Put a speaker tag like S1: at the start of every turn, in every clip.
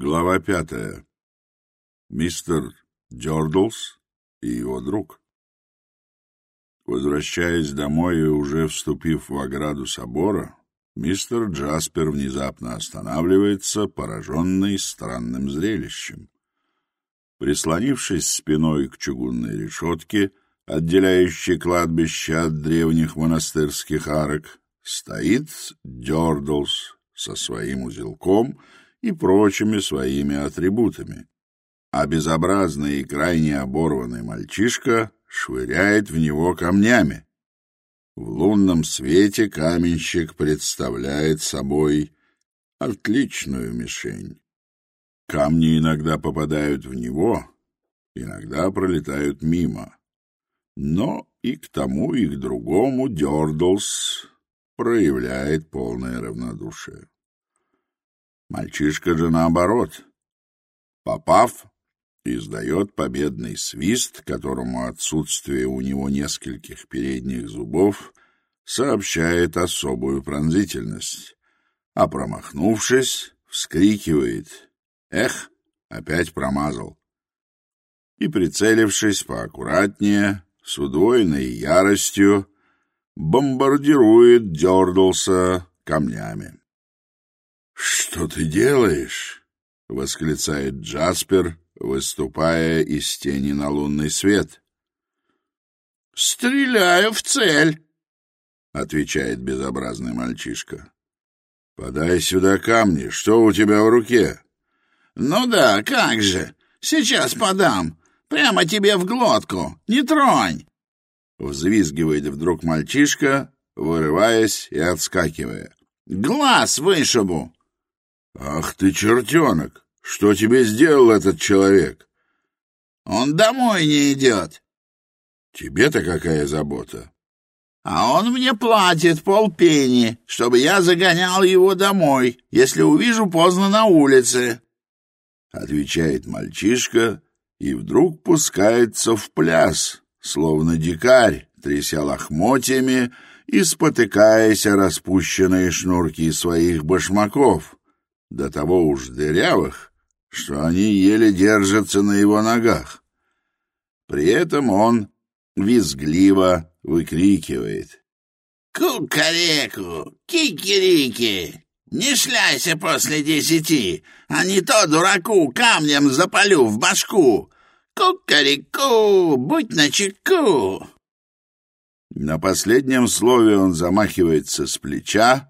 S1: Глава пятая. Мистер Джордлс и его друг. Возвращаясь домой и уже вступив в ограду собора, мистер Джаспер внезапно останавливается, пораженный странным зрелищем. Прислонившись спиной к чугунной решетке, отделяющей кладбище от древних монастырских арок, стоит Джордлс со своим узелком — и прочими своими атрибутами. А безобразный и крайне оборванный мальчишка швыряет в него камнями. В лунном свете каменщик представляет собой отличную мишень. Камни иногда попадают в него, иногда пролетают мимо. Но и к тому, и к другому Дёрдлс проявляет полное равнодушие. Мальчишка же наоборот. Попав, издает победный свист, которому отсутствие у него нескольких передних зубов сообщает особую пронзительность, а промахнувшись, вскрикивает «Эх, опять промазал!» И, прицелившись поаккуратнее, с удвоенной яростью, бомбардирует Дёрдлса камнями. «Что ты делаешь?» — восклицает Джаспер, выступая из тени на лунный свет.
S2: «Стреляю в цель», —
S1: отвечает безобразный мальчишка. «Подай сюда камни. Что у тебя в руке?»
S2: «Ну да, как же. Сейчас подам. Прямо тебе в глотку. Не тронь!»
S1: Взвизгивает вдруг мальчишка, вырываясь и отскакивая. «Ах ты, чертенок! Что тебе сделал этот человек?»
S2: «Он домой не идет».
S1: «Тебе-то какая забота?»
S2: «А он мне платит полпени, чтобы я загонял его домой, если увижу поздно на улице», —
S1: отвечает мальчишка и вдруг пускается в пляс, словно дикарь, тряся лохмотьями и спотыкаясь о распущенные шнурки своих башмаков до того уж дырявых, что они еле держатся на его ногах. При этом он визгливо выкрикивает.
S2: «Кукареку! Кикирики! Не шляйся после десяти, а не то дураку камнем запалю в башку! Кукареку! Будь начеку!»
S1: На последнем слове он замахивается с плеча,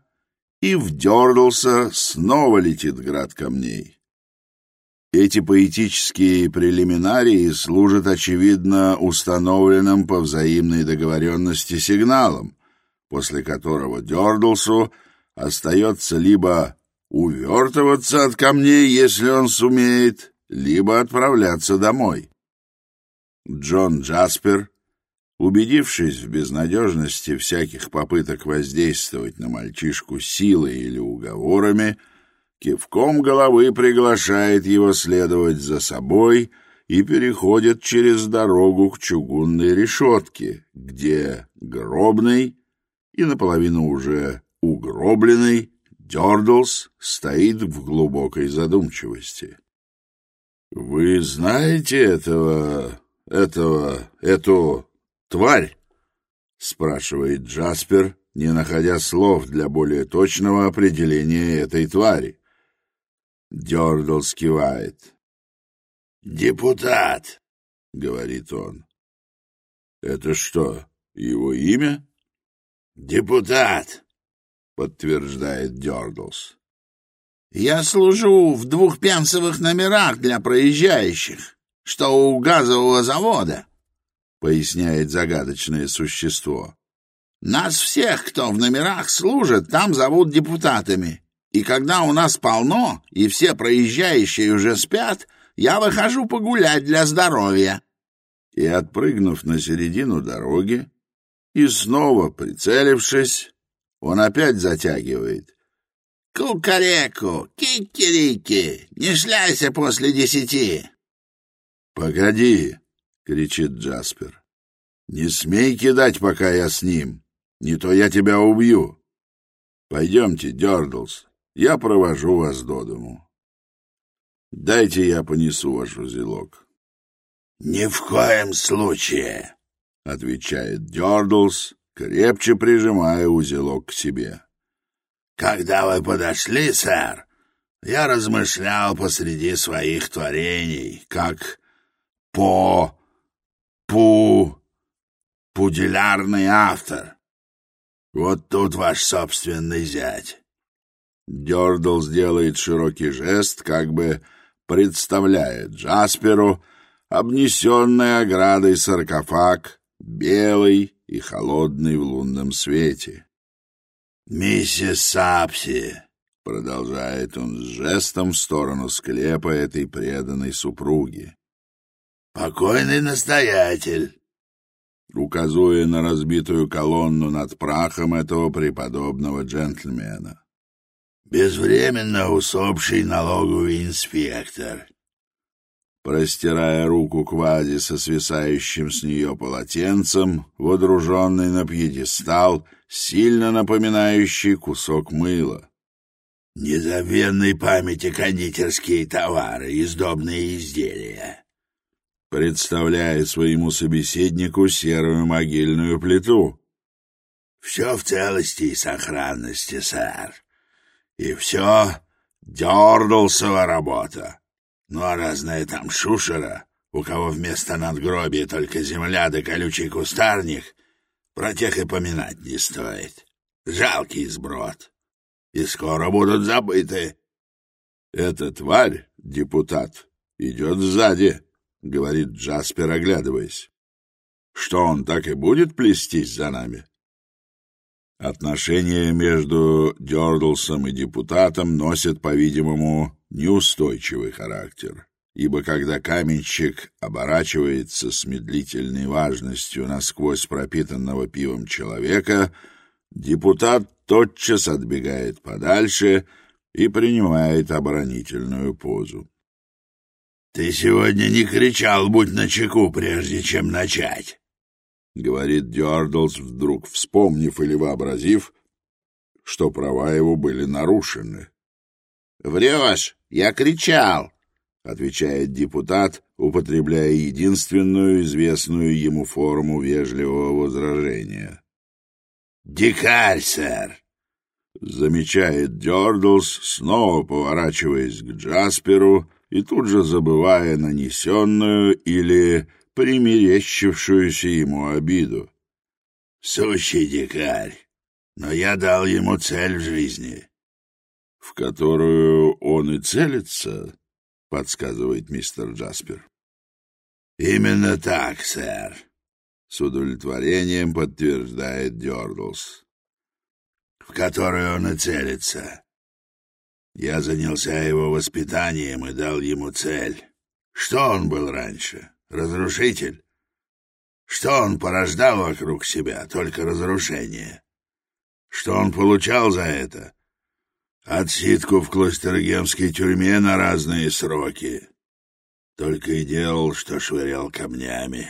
S1: Ив дернулся, снова летит град камней. Эти поэтические прелиминарии служат, очевидно, установленным по взаимной договоренности сигналом, после которого Дёрдлсу остается либо увертываться от камней, если он сумеет, либо отправляться домой. Джон Джаспер Убедившись в безнадежности всяких попыток воздействовать на мальчишку силой или уговорами, кивком головы приглашает его следовать за собой и переходит через дорогу к чугунной решетке, где гробный и наполовину уже угробленный Дёрдлс стоит в глубокой задумчивости. «Вы знаете этого... этого... эту...» «Тварь!» — спрашивает Джаспер, не находя слов для более точного определения этой твари. Дёрдл скивает. «Депутат!» — говорит он. «Это что, его имя?» «Депутат!» — подтверждает Дёрдлс.
S2: «Я служу в двухпенсовых номерах для проезжающих, что у газового завода», поясняет загадочное существо. «Нас всех, кто в номерах служит, там зовут депутатами. И когда у нас полно, и все проезжающие уже спят, я выхожу погулять для здоровья».
S1: И, отпрыгнув на середину дороги, и снова прицелившись, он опять затягивает.
S2: «Кукареку! Кикерики! Не шляйся после десяти!»
S1: «Погоди!» кричит Джаспер. «Не смей кидать, пока я с ним, не то я тебя убью. Пойдемте, Дёрдлс, я провожу вас до дому. Дайте я понесу ваш узелок».
S2: «Ни в коем случае», —
S1: отвечает Дёрдлс, крепче прижимая узелок к себе.
S2: «Когда вы подошли, сэр, я размышлял посреди своих творений, как по Пу... Пуделярный автор. Вот тут ваш собственный зять.
S1: Дёрдл сделает широкий жест, как бы представляет Джасперу обнесенный оградой саркофаг, белый и холодный в лунном свете.
S2: «Миссис Сапси», —
S1: продолжает он с жестом в сторону склепа этой преданной супруги,
S2: «Покойный настоятель»,
S1: указуя на разбитую колонну над прахом этого преподобного джентльмена.
S2: «Безвременно усопший налоговый инспектор».
S1: Простирая руку к вазе со свисающим с нее полотенцем, водруженный на пьедестал, сильно напоминающий кусок мыла.
S2: «Незабвенной памяти кондитерские товары, издобные изделия»,
S1: представляя своему собеседнику серую могильную плиту.
S2: — Все в целости и сохранности, сэр. И все дернулсова работа. Ну а разная там шушера, у кого вместо надгробия только земля да колючий кустарник, про тех и поминать не стоит. Жалкий сброд. И скоро будут забыты.
S1: Эта тварь, депутат, идет сзади. —— говорит Джаспер, оглядываясь. «Что он так и будет плестись за нами?» Отношения между Дёрдлсом и депутатом носят, по-видимому, неустойчивый характер, ибо когда каменщик оборачивается с медлительной важностью насквозь пропитанного пивом человека, депутат тотчас отбегает подальше и принимает оборонительную позу.
S2: Ты сегодня не кричал, будь начеку, прежде чем начать.
S1: Говорит Дюардлс, вдруг вспомнив или вообразив, что права его были нарушены.
S2: Врешь, я кричал, отвечает депутат, употребляя единственную известную ему форму вежливого возражения. Дикарь, сэр!
S1: замечает Дёрдлс, снова поворачиваясь к Джасперу, и тут же забывая нанесенную или примерещившуюся ему обиду.
S2: «Сущий дикарь! Но я дал ему цель в жизни!»
S1: «В которую он и целится», — подсказывает мистер Джаспер.
S2: «Именно так, сэр», —
S1: с удовлетворением подтверждает Дёрдлс.
S2: «В которую он и целится. Я занялся его воспитанием и дал ему цель. Что он был раньше? Разрушитель? Что он порождал вокруг себя? Только разрушение. Что он получал за это? Отсидку в Клостергемской тюрьме на разные сроки. Только и делал, что швырял камнями.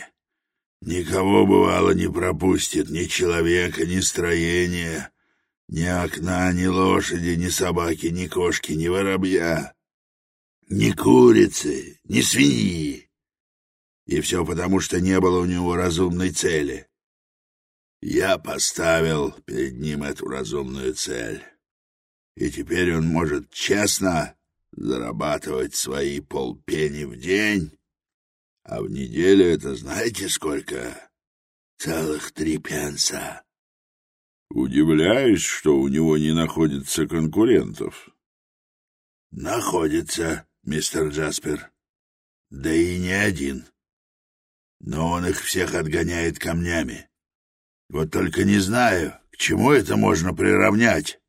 S2: Никого, бывало, не пропустит, ни человека, ни строения. ни окна, ни лошади, ни собаки, ни кошки, ни воробья, ни курицы, ни свиньи. И все потому, что не было у него разумной цели. Я поставил перед ним эту разумную цель. И теперь он может честно зарабатывать свои полпени в день, а
S1: Удивляюсь, что у него не находится конкурентов.
S2: Находится, мистер Джаспер. Да и не один. Но он их всех отгоняет камнями. Вот только не знаю, к чему это можно приравнять,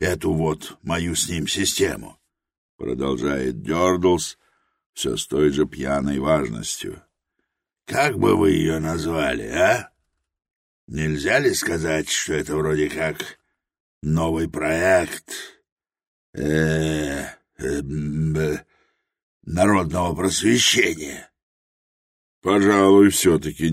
S2: эту вот мою с ним систему.
S1: Продолжает Дёрдлс все с той же пьяной важностью.
S2: Как бы вы ее назвали, а? Нельзя ли сказать, что это вроде как новый проект э, э, народного просвещения? —
S1: Пожалуй, все-таки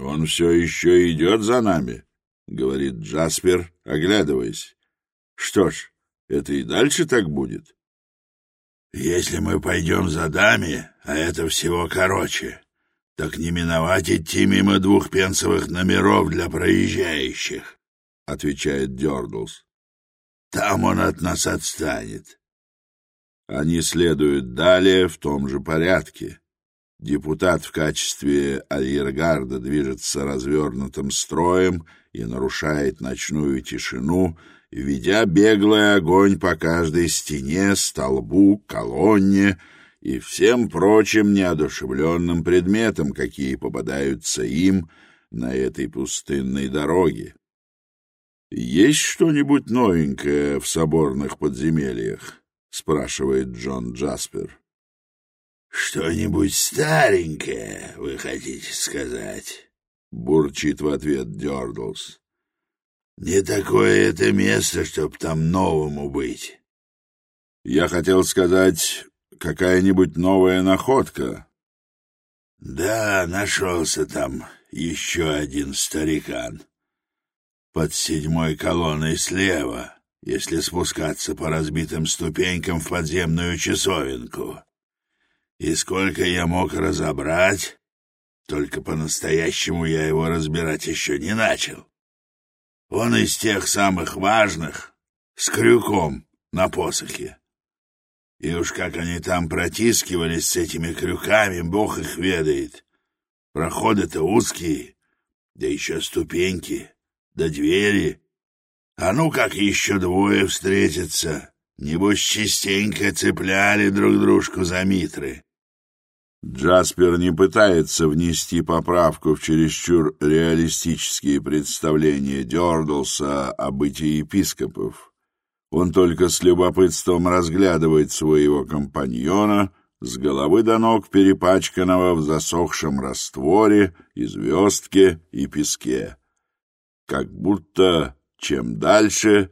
S1: Он все еще идет за нами, говорит Джаспер, оглядываясь. Что ж, это и дальше так будет.
S2: Если мы пойдем за дами, а это всего короче, так не миновать идти мимо двух пенсовых номеров для проезжающих, отвечает Дёрдлс. Там он от нас отстанет.
S1: Они следуют далее в том же порядке. Депутат в качестве арьергарда движется развернутым строем и нарушает ночную тишину, ведя беглый огонь по каждой стене, столбу, колонне и всем прочим неодушевленным предметам, какие попадаются им на этой пустынной дороге. «Есть что-нибудь новенькое в соборных подземельях?» — спрашивает Джон Джаспер.
S2: «Что-нибудь старенькое, вы хотите сказать?» —
S1: бурчит в ответ Дёрдлс.
S2: «Не такое это место, чтоб там новому быть».
S1: «Я хотел сказать, какая-нибудь новая находка».
S2: «Да, нашелся там еще один старикан. И сколько я мог разобрать, только по-настоящему я его разбирать еще не начал. Он из тех самых важных, с крюком на посохе. И уж как они там протискивались с этими крюками, бог их ведает. Проходы-то узкие, да еще ступеньки, да двери. А ну как еще двое встретятся, небось частенько цепляли друг дружку за митры.
S1: Джаспер не пытается внести поправку в чересчур реалистические представления Дёрдлса о бытии епископов. Он только с любопытством разглядывает своего компаньона, с головы до ног перепачканного в засохшем растворе и звездке и песке. Как будто чем дальше,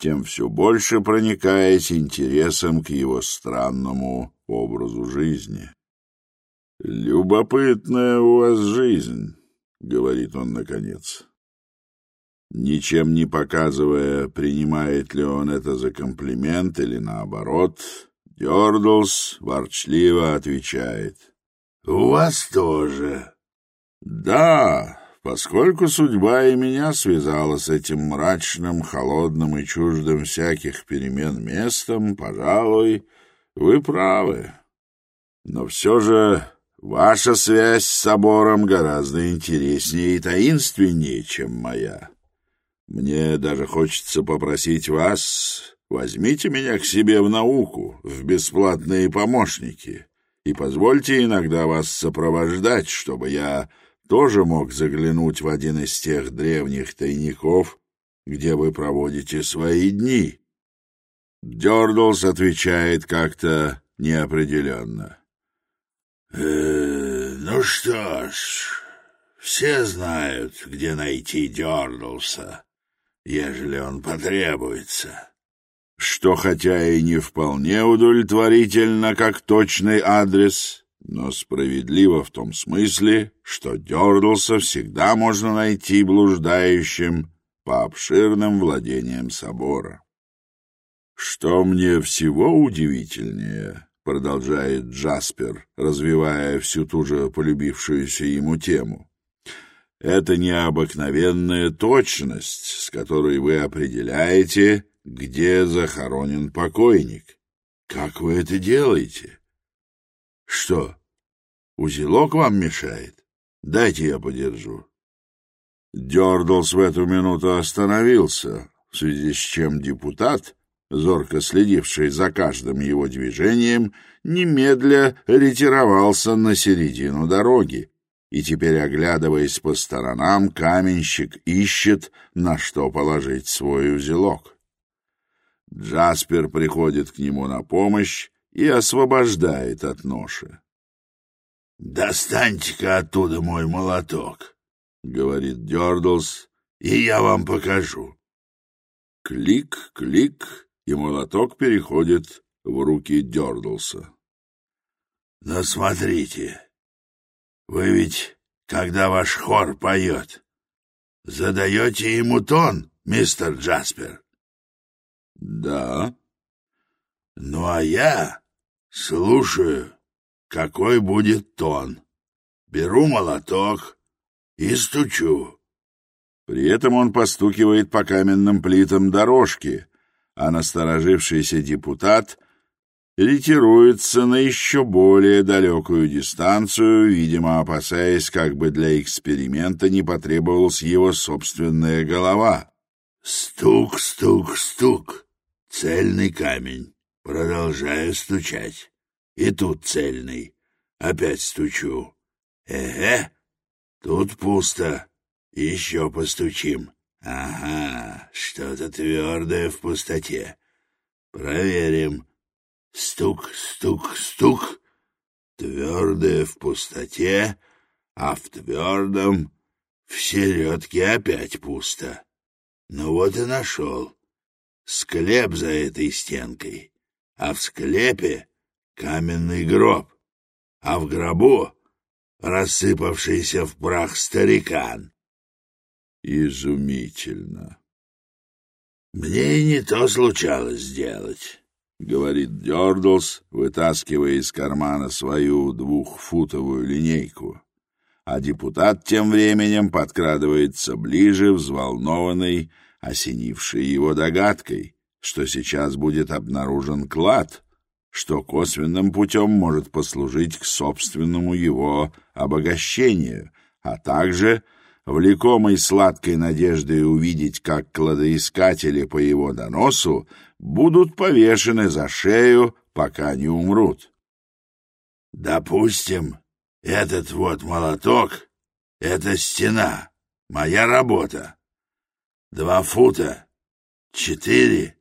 S1: тем все больше проникаясь интересом к его странному образу жизни. «Любопытная у вас жизнь», — говорит он наконец. Ничем не показывая, принимает ли он это за комплимент или наоборот, Дёрдлс ворчливо отвечает.
S2: «У вас тоже».
S1: «Да, поскольку судьба и меня связала с этим мрачным, холодным и чуждым всяких перемен местом, пожалуй, вы правы. Но все же Ваша связь с собором гораздо интереснее и таинственнее, чем моя. Мне даже хочется попросить вас, возьмите меня к себе в науку, в бесплатные помощники, и позвольте иногда вас сопровождать, чтобы я тоже мог заглянуть в один из тех древних тайников, где вы проводите свои дни. Дёрдлс отвечает как-то неопределенно.
S2: — «Э, «Ну что ж, все знают, где найти Дёрдлса, ежели он потребуется»
S1: что хотя и не вполне удовлетворительно как точный адрес, но справедливо в том смысле, что Дёрдлса всегда можно найти блуждающим по обширным владениям собора. Что мне всего удивительнее, продолжает Джаспер, развивая всю ту же полюбившуюся ему тему. Это необыкновенная точность, с которой вы определяете, где захоронен покойник. Как вы это делаете? Что, узелок вам мешает? Дайте я подержу. Дёрдлс в эту минуту остановился, в связи с чем депутат, зорко следивший за каждым его движением, немедля ретировался на середину дороги. И теперь, оглядываясь по сторонам, каменщик ищет, на что положить свой узелок. Джаспер приходит к нему на помощь и освобождает от ноши.
S2: «Достаньте-ка оттуда мой молоток», — говорит Дёрдлс, — «и я вам покажу».
S1: Клик, клик, и молоток переходит в руки Дёрдлса.
S2: «Но смотрите, вы ведь, когда ваш хор поет, задаете ему тон, мистер Джаспер?»
S1: «Да».
S2: «Ну а я слушаю, какой будет тон. Беру молоток и стучу».
S1: При этом он постукивает по каменным плитам дорожки, а насторожившийся депутат ретируется на еще более далекую дистанцию, видимо, опасаясь, как бы для эксперимента не потребовалась его собственная голова.
S2: «Стук, стук, стук! Цельный камень. Продолжаю стучать. И тут цельный. Опять стучу. Эге! Тут пусто. Еще постучим. Ага, что-то твердое в пустоте. Проверим. Стук, стук, стук. Твердое в пустоте, а в твердом в середке опять пусто. Ну вот и нашел. Склеп за этой стенкой, а в склепе каменный гроб, а в гробу рассыпавшийся в прах старикан
S1: изумительно.
S2: «Мне не то случалось сделать», —
S1: говорит Дёрдлс, вытаскивая из кармана свою двухфутовую линейку. А депутат тем временем подкрадывается ближе, взволнованный, осенивший его догадкой, что сейчас будет обнаружен клад, что косвенным путем может послужить к собственному его обогащению, а также — влекомый сладкой надеждой увидеть, как кладоискатели по его доносу будут повешены за шею, пока не умрут.
S2: «Допустим, этот вот молоток — это стена, моя работа. Два фута, четыре,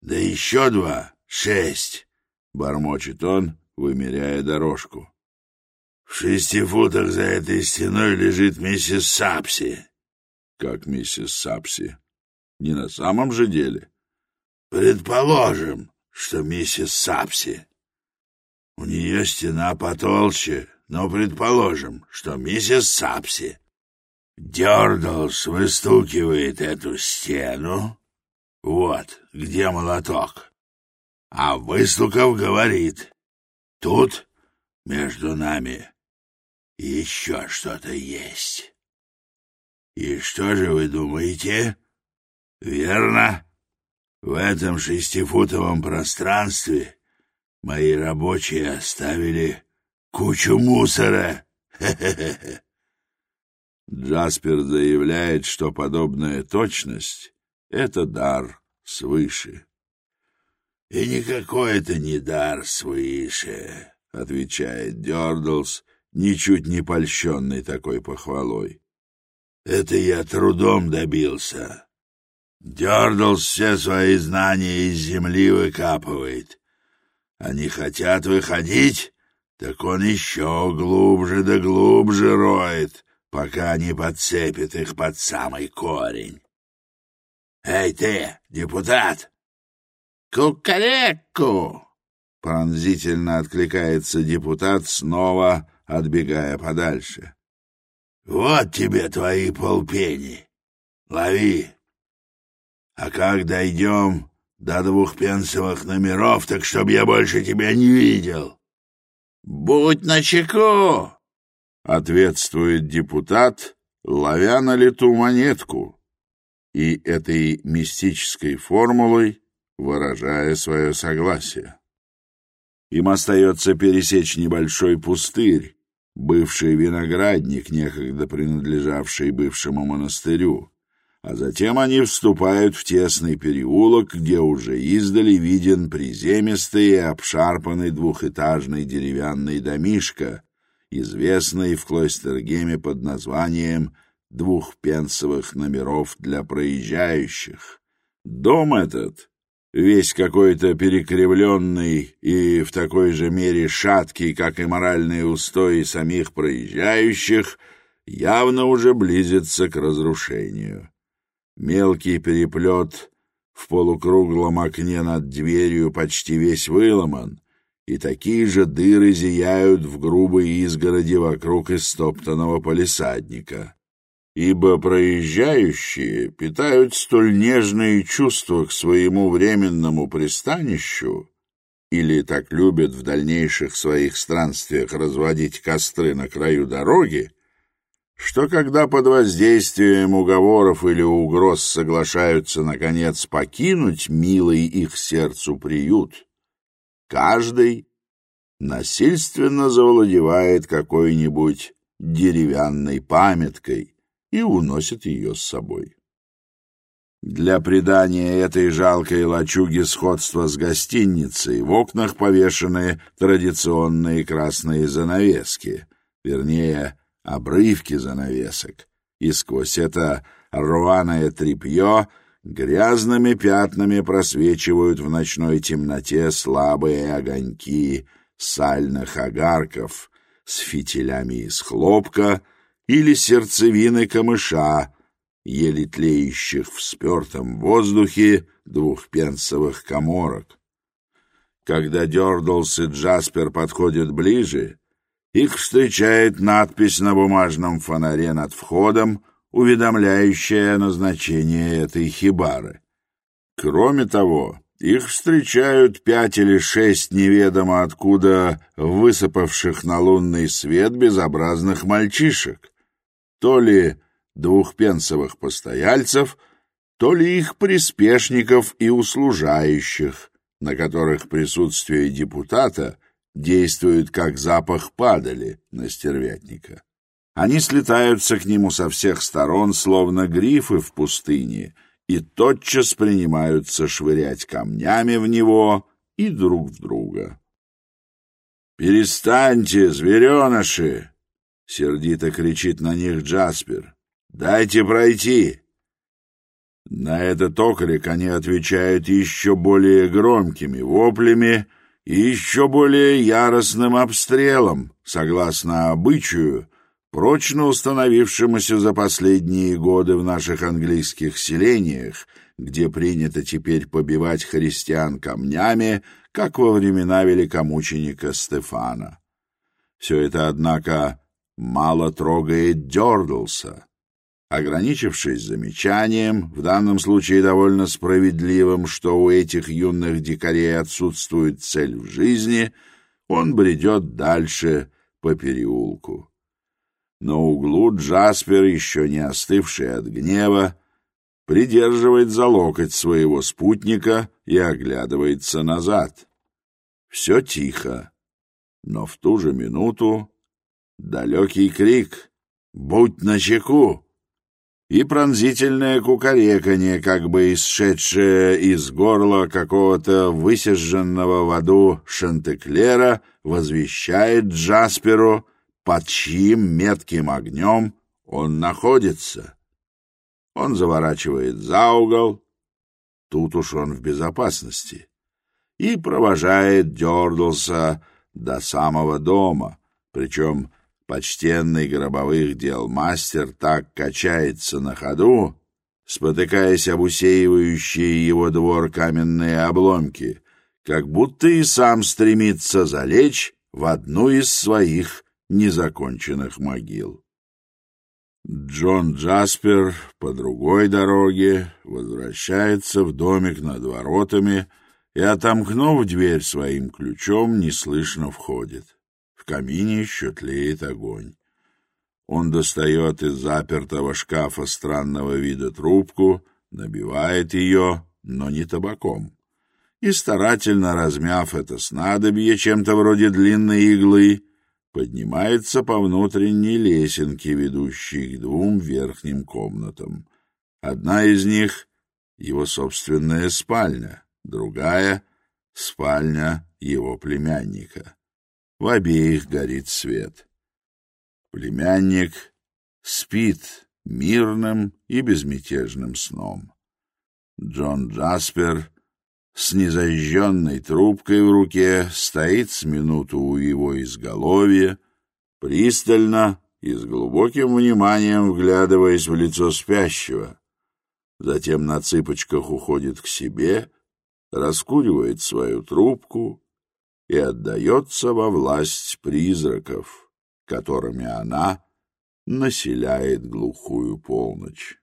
S2: да еще два, шесть», — бормочет он, вымеряя дорожку. В шести футах за этой стеной лежит миссис Сапси.
S1: Как миссис Сапси? Не на самом же деле?
S2: Предположим, что миссис Сапси. У нее стена потолще, но предположим, что миссис еще что-то есть. И что же вы думаете? Верно. В этом шестифутовом пространстве мои рабочие оставили кучу мусора.
S1: Джаспер заявляет, что подобная точность — это дар свыше.
S2: — И никакой это не дар свыше, — отвечает Дёрдлс, — ничуть не польщенный такой похвалой. «Это я трудом добился. Дердл все свои знания из земли выкапывает. Они хотят выходить, так он еще глубже да глубже роет, пока не подцепит их под самый корень. «Эй ты, депутат!» «Кукареку!» — пронзительно откликается депутат снова, — отбегая подальше. «Вот тебе твои полпени! Лови! А как дойдем до двух пенсовых номеров, так чтоб я больше тебя не видел!» «Будь начеку!» — ответствует депутат, ловя на лету монетку и этой мистической формулой выражая свое согласие. Им остается пересечь небольшой пустырь, бывший виноградник, некогда принадлежавший бывшему монастырю. А затем они вступают в тесный переулок, где уже издали виден приземистый и обшарпанный двухэтажный деревянный домишка, известный в Клойстергеме под названием «Двухпенсовых номеров для проезжающих». Дом этот весь какой-то перекривленный и в такой же мере шаткий, как и моральные устои самих проезжающих, явно уже близится к разрушению. Мелкий переплет в полукруглом окне над дверью почти весь выломан,
S1: и такие же дыры зияют в грубой изгороди вокруг истоптанного полисадника ибо проезжающие питают столь нежные чувства к своему временному пристанищу или так любят в дальнейших своих странствиях разводить костры на краю дороги, что когда под воздействием уговоров или угроз соглашаются, наконец, покинуть милый их сердцу приют, каждый насильственно завладевает какой-нибудь деревянной памяткой, и уносят ее с собой. Для придания этой жалкой лачуги сходства с гостиницей в окнах повешены традиционные красные занавески, вернее, обрывки занавесок, и сквозь это рваное тряпье грязными пятнами просвечивают в ночной темноте слабые огоньки сальных огарков с фитилями из хлопка — или сердцевины камыша, еле тлеющих в спертом воздухе двухпенсовых коморок. Когда Дёрдлс и Джаспер подходят ближе, их встречает надпись на бумажном фонаре над входом, уведомляющая о назначении этой хибары. Кроме того, их встречают пять или шесть неведомо откуда высыпавших на лунный свет безобразных мальчишек то ли двухпенсовых постояльцев, то ли их приспешников и услужающих, на которых присутствие депутата действует как запах падали на стервятника. Они слетаются к нему со всех сторон, словно грифы в пустыне, и тотчас принимаются швырять камнями в него и друг в друга. «Перестаньте, звереныши!» Сердито кричит на них Джаспер. «Дайте пройти!» На этот токарик они отвечают еще более громкими воплями и еще более яростным обстрелом, согласно обычаю, прочно установившемуся за последние годы в наших английских селениях, где принято теперь побивать христиан камнями, как во времена великомученика Стефана. Все это, однако, мало трогает Дёрдлса, ограничившись замечанием, в данном случае довольно справедливым, что у этих юных дикарей отсутствует цель в жизни, он бредет дальше по переулку. На углу Джаспер, еще не остывший от гнева, придерживает за локоть своего спутника и оглядывается назад. Все тихо, но в ту же минуту далекий крик «Будь начеку!» и пронзительное кукареканье, как бы исшедшее из горла какого-то высерженного в аду шантеклера, возвещает Джасперу, под чьим метким огнем он находится. Он заворачивает за угол, тут уж он в безопасности, и провожает Дёрдлса до самого дома, причем Почтенный гробовых дел мастер так качается на ходу, спотыкаясь об усеивающие его двор каменные обломки, как будто и сам стремится залечь в одну из своих незаконченных могил. Джон Джаспер по другой дороге возвращается в домик над воротами и, отомкнув дверь своим ключом, неслышно входит камине еще тлеет огонь. Он достает из запертого шкафа странного вида трубку, набивает ее, но не табаком. И старательно размяв это снадобье чем-то вроде длинной иглы, поднимается по внутренней лесенке, ведущей к двум верхним комнатам. Одна из них — его собственная спальня, другая — спальня его племянника в обеих горит свет. Племянник спит мирным и безмятежным сном. Джон Джаспер с незажженной трубкой в руке стоит с минуту у его изголовья, пристально и с глубоким вниманием вглядываясь в лицо спящего. Затем на цыпочках уходит к себе, раскуривает свою трубку и отдается во власть призраков, которыми она населяет глухую полночь.